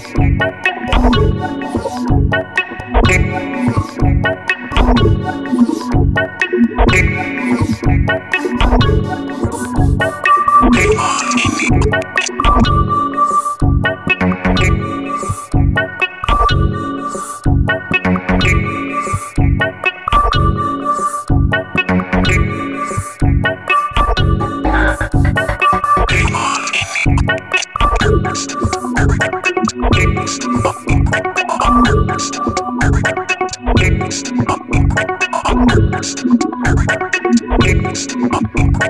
Adiós. Thank